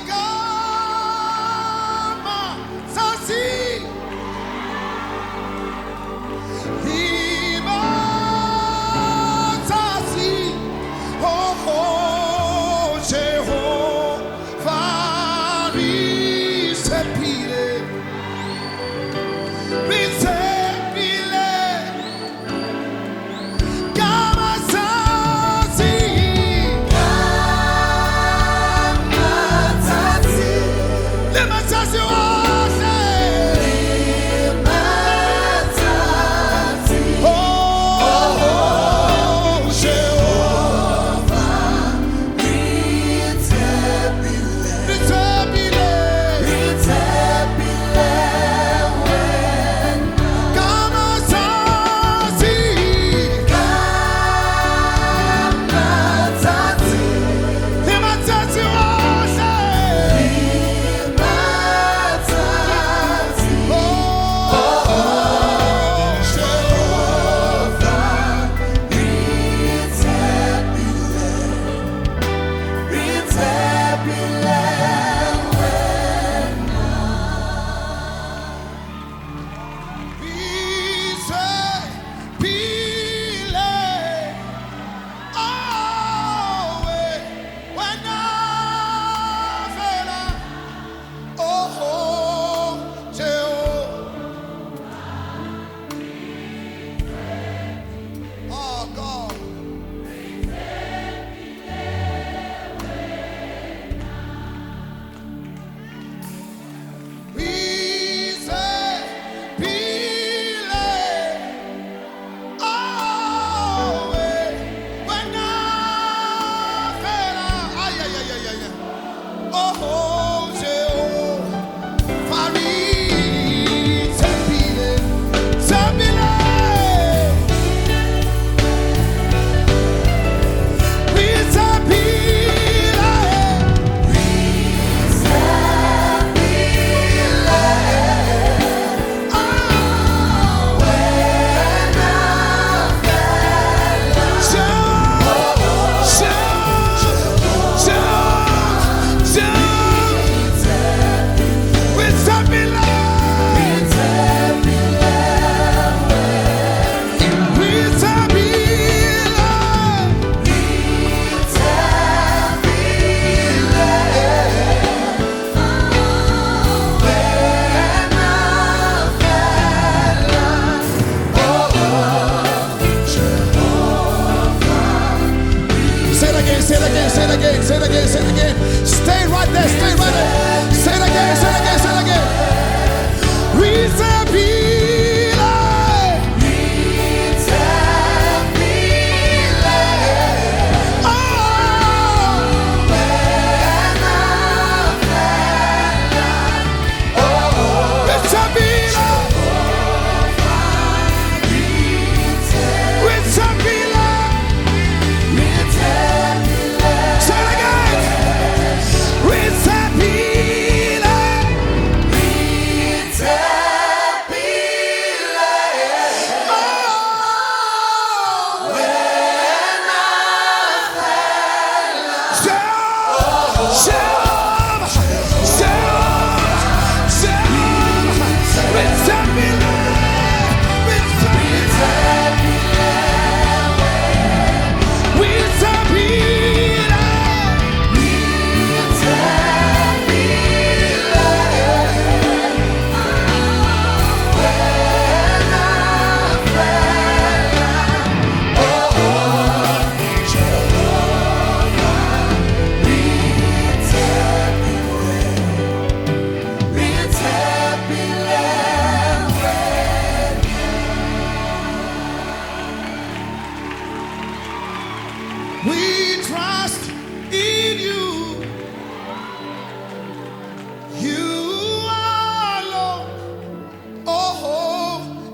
Agama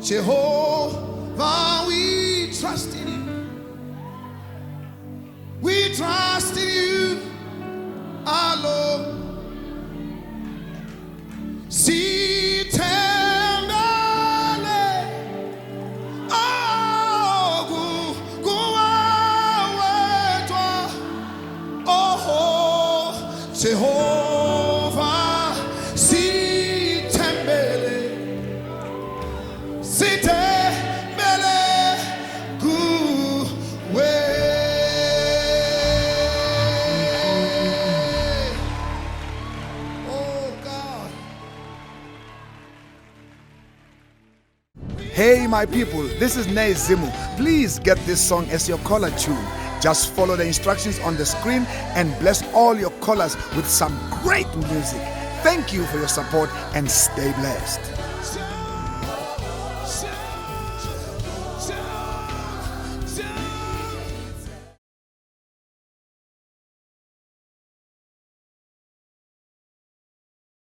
Jehovah, we trust in you. We trust Hey, my people, this is Nay Zimu. Please get this song as your caller tune. Just follow the instructions on the screen and bless all your callers with some great music. Thank you for your support and stay blessed.